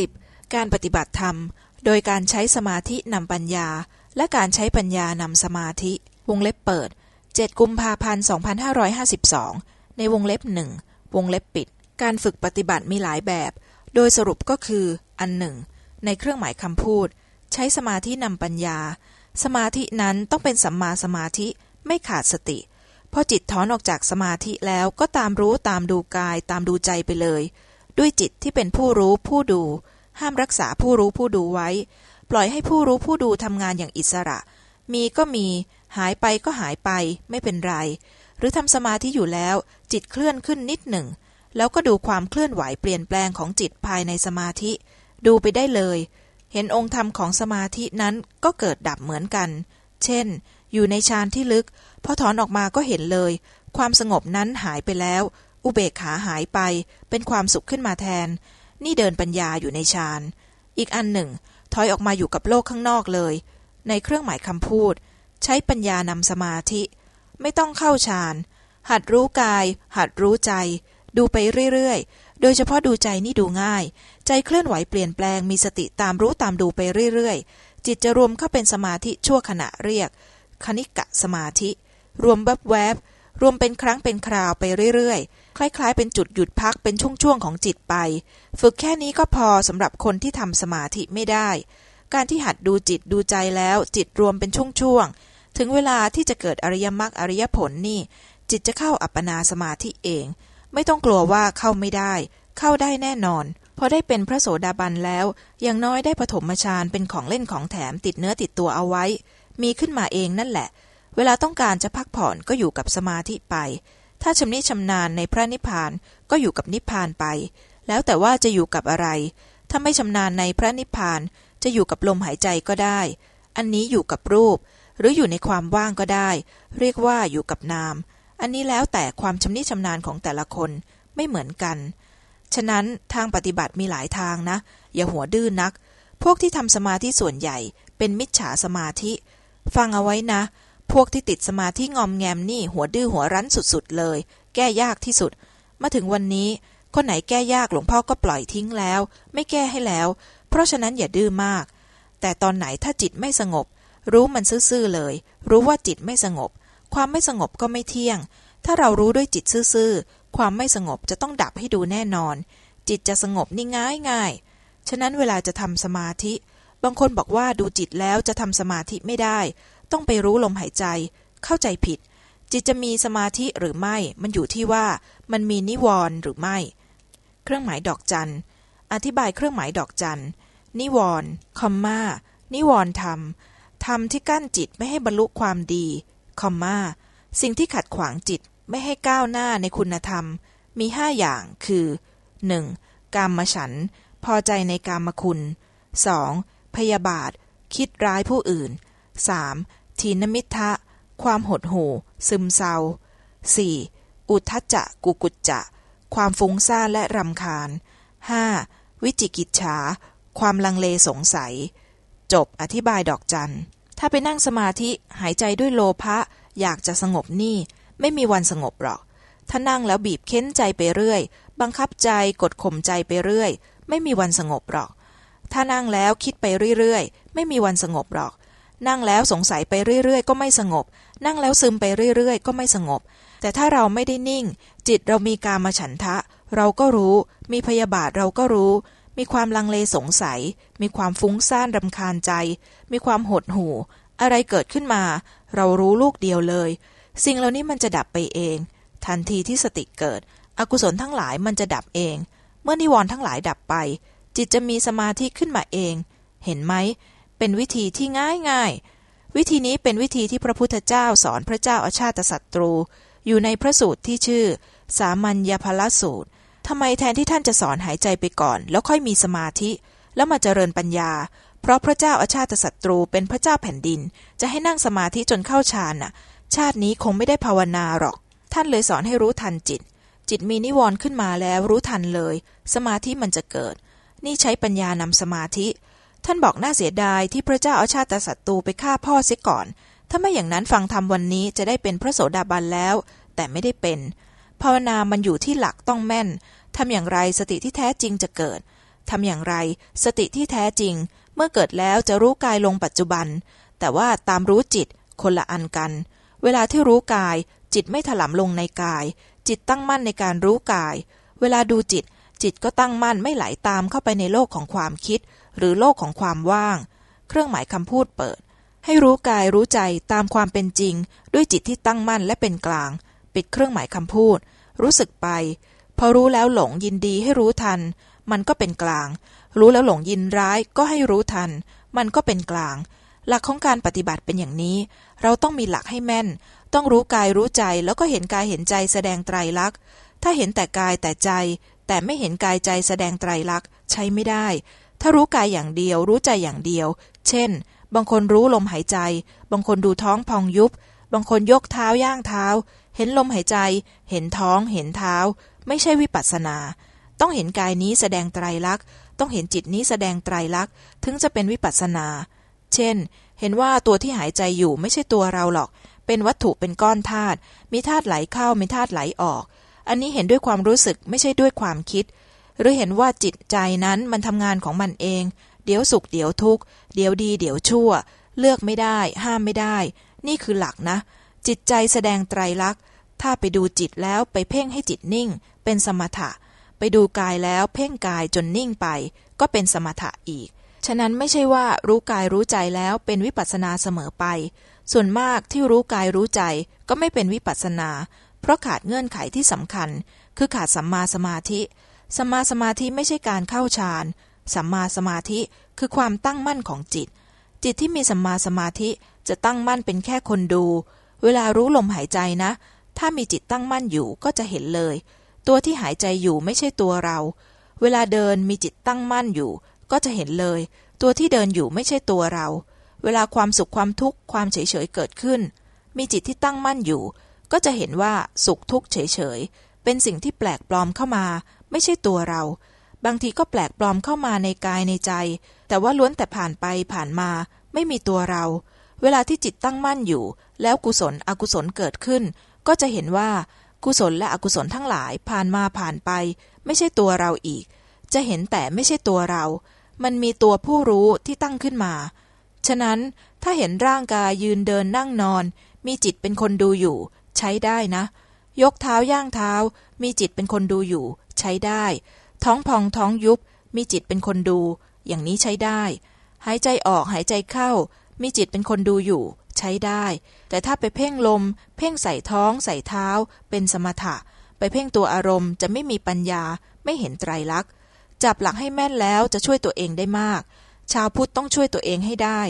30. การปฏิบัติธรรม โดยการใช้สมาธินำปัญญา และการใช้ปัญญานำสมาธิ วงเล็บเปิด 7 กุมภาพันธ์ 2552 ในวงเล็บหนึ่งวงเล็บปิด การฝึกปฏิบัติมีหลายแบบ โดยสรุปก็คือ อันหนึ่ง ในเครื่องหมายคำพูด ใช้สมาธินำปัญญา สมาธินั้นต้องเป็นสัมมาสมาธิไม่ขาดสติ พอจิตถอนออกจากสมาธิแล้วก็ตามรู้ตามดูกายตามดูใจไปเลย ด้วยจิตที่เป็นผู้รู้ผู้ดู ห้ามรักษาผู้รู้ผู้ดูไว้ ปล่อยให้ผู้รู้ผู้ดูทำงานอย่างอิสระ มีก็มี หายไปก็หายไป ไม่เป็นไร หรือทำสมาธิอยู่แล้ว จิตเคลื่อนขึ้นนิดหนึ่ง แล้วก็ดูความเคลื่อนไหวเปลี่ยนแปลงของจิตภายในสมาธิ ดูไปได้เลย เห็นองค์ธรรมของสมาธินั้นก็เกิดดับเหมือนกัน เช่น อยู่ในฌานที่ลึกพอถอนออกมาก็เห็นเลย ความสงบนั้นหายไปแล้ว อุเบกขาหายไปเป็นความสุขขึ้นมาแทน นี่เดินปัญญาอยู่ในฌาน อีกอันหนึ่ง ถอยออกมาอยู่กับโลกข้างนอกเลย ในเครื่องหมายคำพูด ใช้ปัญญานำสมาธิ ไม่ต้องเข้าฌาน หัดรู้กาย หัดรู้ใจ ดูไปเรื่อยๆ โดยเฉพาะดูใจนี่ดูง่าย ใจเคลื่อนไหวเปลี่ยนแปลงมีสติตามรู้ตามดูไปเรื่อยๆ จิตจะรวมเข้าเป็นสมาธิชั่วขณะเรียก คณิกะสมาธิ รวมแวบแวบรวมเป็นครั้งเป็นคราวไปเรื่อยๆ คล้ายๆ เป็นจุดหยุดพักเป็นช่วงๆของจิตไป ฝึกแค่นี้ก็พอสำหรับคนที่ทำสมาธิไม่ได้ การที่หัดดูจิตดูใจแล้ว จิตรวมเป็นช่วงๆ ถึงเวลาที่จะเกิดอริยมรรคอริยผลนี่ จิตจะเข้าอัปปนาสมาธิเอง ไม่ต้องกลัวว่าเข้าไม่ได้ เข้าได้แน่นอนพอได้เป็นพระโสดาบันแล้ว อย่างน้อยได้ปฐมฌานเป็นของเล่นของแถมติดเนื้อติดตัวเอาไว้ มีขึ้นมาเองนั่นแหละ เวลาต้องการจะพักผ่อนก็อยู่กับสมาธิไป ถ้าชำนิชำนาญในพระนิพพานก็อยู่กับนิพพานไป แล้วแต่ว่าจะอยู่กับอะไร ถ้าไม่ชำนาญในพระนิพพานจะอยู่กับลมหายใจก็ได้ อันนี้อยู่กับรูป หรืออยู่ในความว่างก็ได้ เรียกว่าอยู่กับนาม อันนี้แล้วแต่ความชำนิชำนาญของแต่ละคนไม่เหมือนกัน ฉะนั้นทางปฏิบัติมีหลายทางนะ อย่าหัวดื้อนนัก พวกที่ทำสมาธิส่วนใหญ่เป็นมิจฉาสมาธิ ฟังเอาไว้นะ พวกที่ติดสมาธิงอมแงมนี่หัวดื้อหัวรั้นสุดๆเลย แก้ยากที่สุด มาถึงวันนี้คนไหนแก้ยากหลวงพ่อก็ปล่อยทิ้งแล้ว ไม่แก้ให้แล้ว เพราะฉะนั้นอย่าดื้อมาก แต่ตอนไหนถ้าจิตไม่สงบ รู้มันซื่อๆเลย รู้ว่าจิตไม่สงบ ความไม่สงบก็ไม่เที่ยง ถ้าเรารู้ด้วยจิตซื่อๆความไม่สงบจะต้องดับให้ดูแน่นอน จิตจะสงบนี่ง่ายง่ายฉะนั้นเวลาจะทำสมาธิ บางคนบอกว่าดูจิตแล้วจะทำสมาธิไม่ได้ ต้องไปรู้ลมหายใจ เข้าใจผิด จิตจะมีสมาธิหรือไม่ มันอยู่ที่ว่ามันมีนิวรณ์หรือไม่ เครื่องหมายดอกจันอธิบายเครื่องหมายดอกจันนิวรณ์คอมมานิวรณ์ธรรมธรรมที่กั้นจิตไม่ให้บรรลุความดี คอมมาสิ่งที่ขัดขวางจิตไม่ให้ก้าวหน้าในคุณธรรม มีห้าอย่างคือ 1. กามฉัน พอใจในกามคุณ 2. พยาบาท คิดร้ายผู้อื่น 3. ทีนมิทะ ความหดหู่ ซึมเศร้า 4. อุทจจะกุกุจจะ ความฟุ้งซ่านและรำคาญ 5. วิจิกิจฉา ความลังเลสงสัย จบอธิบายดอกจัน ถ้าไปนั่งสมาธิหายใจด้วยโลภะอยากจะสงบนี่ ไม่มีวันสงบหรอก ถ้านั่งแล้วบีบเค้นใจไปเรื่อย บังคับใจกดข่มใจไปเรื่อย ไม่มีวันสงบหรอก ถ้านั่งแล้วคิดไปเรื่อยๆ ไม่มีวันสงบหรอก นั่งแล้วสงสัยไปเรื่อยๆ ก็ไม่สงบ นั่งแล้วซึมไปเรื่อยๆ ก็ไม่สงบ แต่ถ้าเราไม่ได้นิ่ง จิตเรามีการมาฉันทะ เราก็รู้ มีพยาบาทเราก็รู้ มีความลังเลสงสัย มีความฟุ้งซ่านรำคาญใจ มีความหดหู่ อะไรเกิดขึ้นมา เรารู้ลูกเดียวเลย สิ่งเหล่านี้มันจะดับไปเอง ทันทีที่สติเกิด อกุศลทั้งหลายมันจะดับเอง เมื่อนิวรณ์ทั้งหลายดับไป จิตจะมีสมาธิขึ้นมาเอง เห็นไหม เป็นวิธีที่ง่ายง่ายวิธีนี้เป็นวิธีที่พระพุทธเจ้าสอนพระเจ้าอาชาติศัตรู อยู่ในพระสูตรที่ชื่อ สามัญญพลสูตรทำไมแทนที่ท่านจะสอนหายใจไปก่อน แล้วค่อยมีสมาธิ แล้วมาเจริญปัญญา เพราะพระเจ้าอาชาติศัตรูเป็นพระเจ้าแผ่นดิน จะให้นั่งสมาธิจนเข้าฌานน่ะ ชาตินี้คงไม่ได้ภาวนาหรอก ท่านเลยสอนให้รู้ทันจิต จิตมีนิวรณ์ขึ้นมาแล้วรู้ทันเลย สมาธิมันจะเกิด นี่ใช้ปัญญานำสมาธิ ท่านบอกน่าเสียดายที่พระเจ้าเอาชาติศัตรูไปฆ่าพ่อเสียก่อน ถ้าไม่อย่างนั้นฟังธรรมวันนี้จะได้เป็นพระโสดาบันแล้ว แต่ไม่ได้เป็น ภาวนามันอยู่ที่หลักต้องแม่น ทำอย่างไรสติที่แท้จริงจะเกิด ทำอย่างไรสติที่แท้จริง เมื่อเกิดแล้วจะรู้กายลงปัจจุบัน แต่ว่าตามรู้จิตคนละอันกัน เวลาที่รู้กาย จิตไม่ถลำลงในกาย จิตตั้งมั่นในการรู้กาย เวลาดูจิต จิตก็ตั้งมั่นไม่ไหลาตามเข้าไปในโลกของความคิด หรือโลกของความว่าง เครื่องหมายคำพูดเปิด ให้รู้กายรู้ใจตามความเป็นจริง ด้วยจิตที่ตั้งมั่นและเป็นกลาง ปิดเครื่องหมายคำพูด รู้สึกไป พอรู้แล้วหลงยินดีให้รู้ทัน มันก็เป็นกลาง รู้แล้วหลงยินร้ายก็ให้รู้ทัน มันก็เป็นกลาง หลักของการปฏิบัติเป็นอย่างนี้ เราต้องมีหลักให้แม่น ต้องรู้กายรู้ใจแล้วก็เห็นกายเห็นใจแสดงไตรลักษณ์ถ้าเห็นแต่กายแต่ใจ แต่ไม่เห็นกายใจแสดงไตรลักษณ์ใช้ไม่ได้ ถ้ารู้กายอย่างเดียว รู้ใจอย่างเดียว เช่น บางคนรู้ลมหายใจ บางคนดูท้องพองยุบ บางคนยกเท้าย่างเท้า เห็นลมหายใจ เห็นท้อง เห็นเท้า ไม่ใช่วิปัสสนา ต้องเห็นกายนี้แสดงไตรลักษณ์ ต้องเห็นจิตนี้แสดงไตรลักษณ์ ถึงจะเป็นวิปัสสนา เช่น เห็นว่าตัวที่หายใจอยู่ไม่ใช่ตัวเราหรอก เป็นวัตถุเป็นก้อนธาตุ มีธาตุไหลเข้า มีธาตุไหลออก อันนี้เห็นด้วยความรู้สึกไม่ใช่ด้วยความคิด หรือเห็นว่าจิตใจนั้นมันทำงานของมันเอง เดี๋ยวสุขเดี๋ยวทุกข์เดี๋ยวดี เดี๋ยวชั่ว เลือกไม่ได้ ห้ามไม่ได้ นี่คือหลักนะ จิตใจแสดงไตรลักษณ์ ถ้าไปดูจิตแล้วไปเพ่งให้จิตนิ่ง เป็นสมถะ ไปดูกายแล้วเพ่งกายจนนิ่งไป ก็เป็นสมถะอีก ฉะนั้นไม่ใช่ว่ารู้กายรู้ใจแล้วเป็นวิปัสสนาเสมอไป ส่วนมากที่รู้กายรู้ใจก็ไม่เป็นวิปัสสนา เพราะขาดเงื่อนไขที่สำคัญ คือขาดสัมมาสมาธิ สัมมาสมาธิไม่ใช่การเข้าฌาน สัมมาสมาธิคือความตั้งมั่นของจิต จิตที่มีสัมมาสมาธิจะตั้งมั่นเป็นแค่คนดู เวลารู้ลมหายใจนะ ถ้ามีจิตตั้งมั่นอยู่ก็จะเห็นเลย ตัวที่หายใจอยู่ไม่ใช่ตัวเรา เวลาเดินมีจิตตั้งมั่นอยู่ ก็จะเห็นเลย ตัวที่เดินอยู่ไม่ใช่ตัวเรา เวลาความสุขความทุกข์ความเฉยเฉยเกิดขึ้น มีจิตที่ตั้งมั่นอยู่ ก็จะเห็นว่าสุขทุกข์เฉยเฉยเป็นสิ่งที่แปลกปลอมเข้ามา ไม่ใช่ตัวเรา บางทีก็แปลกปลอมเข้ามาในกายในใจ แต่ว่าล้วนแต่ผ่านไปผ่านมา ไม่มีตัวเรา เวลาที่จิตตั้งมั่นอยู่ แล้วกุศลอกุศลเกิดขึ้น ก็จะเห็นว่ากุศลและอกุศลทั้งหลายผ่านมาผ่านไป ไม่ใช่ตัวเราอีก จะเห็นแต่ไม่ใช่ตัวเรา มันมีตัวผู้รู้ที่ตั้งขึ้นมา ฉะนั้นถ้าเห็นร่างกายยืนเดินนั่งนอน มีจิตเป็นคนดูอยู่ ใช้ได้นะ ยกเท้าย่างเท้า มีจิตเป็นคนดูอยู่ ใช้ได้ ท้องพองท้องยุบ มีจิตเป็นคนดู อย่างนี้ใช้ได้ หายใจออกหายใจเข้า มีจิตเป็นคนดูอยู่ ใช้ได้ แต่ถ้าไปเพ่งลม เพ่งใส่ท้อง ใส่เท้า เป็นสมถะ ไปเพ่งตัวอารมณ์จะไม่มีปัญญา ไม่เห็นไตรลักษณ์จับหลักให้แม่นแล้วจะช่วยตัวเองได้มาก ชาวพุทธต้องช่วยตัวเองให้ได้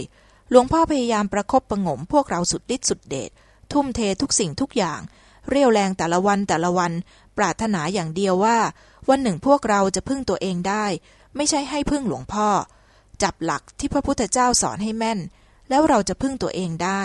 หลวงพ่อพยายามประคบประงมพวกเราสุดฤทธิ์สุดเดช ทุ่มเททุกสิ่งทุกอย่าง เรี่ยวแรงแต่ละวันแต่ละวัน ปรารถนาอย่างเดียวว่า วันหนึ่งพวกเราจะพึ่งตัวเองได้ ไม่ใช่ให้พึ่งหลวงพ่อ จับหลักที่พระพุทธเจ้าสอนให้แม่น แล้วเราจะพึ่งตัวเองได้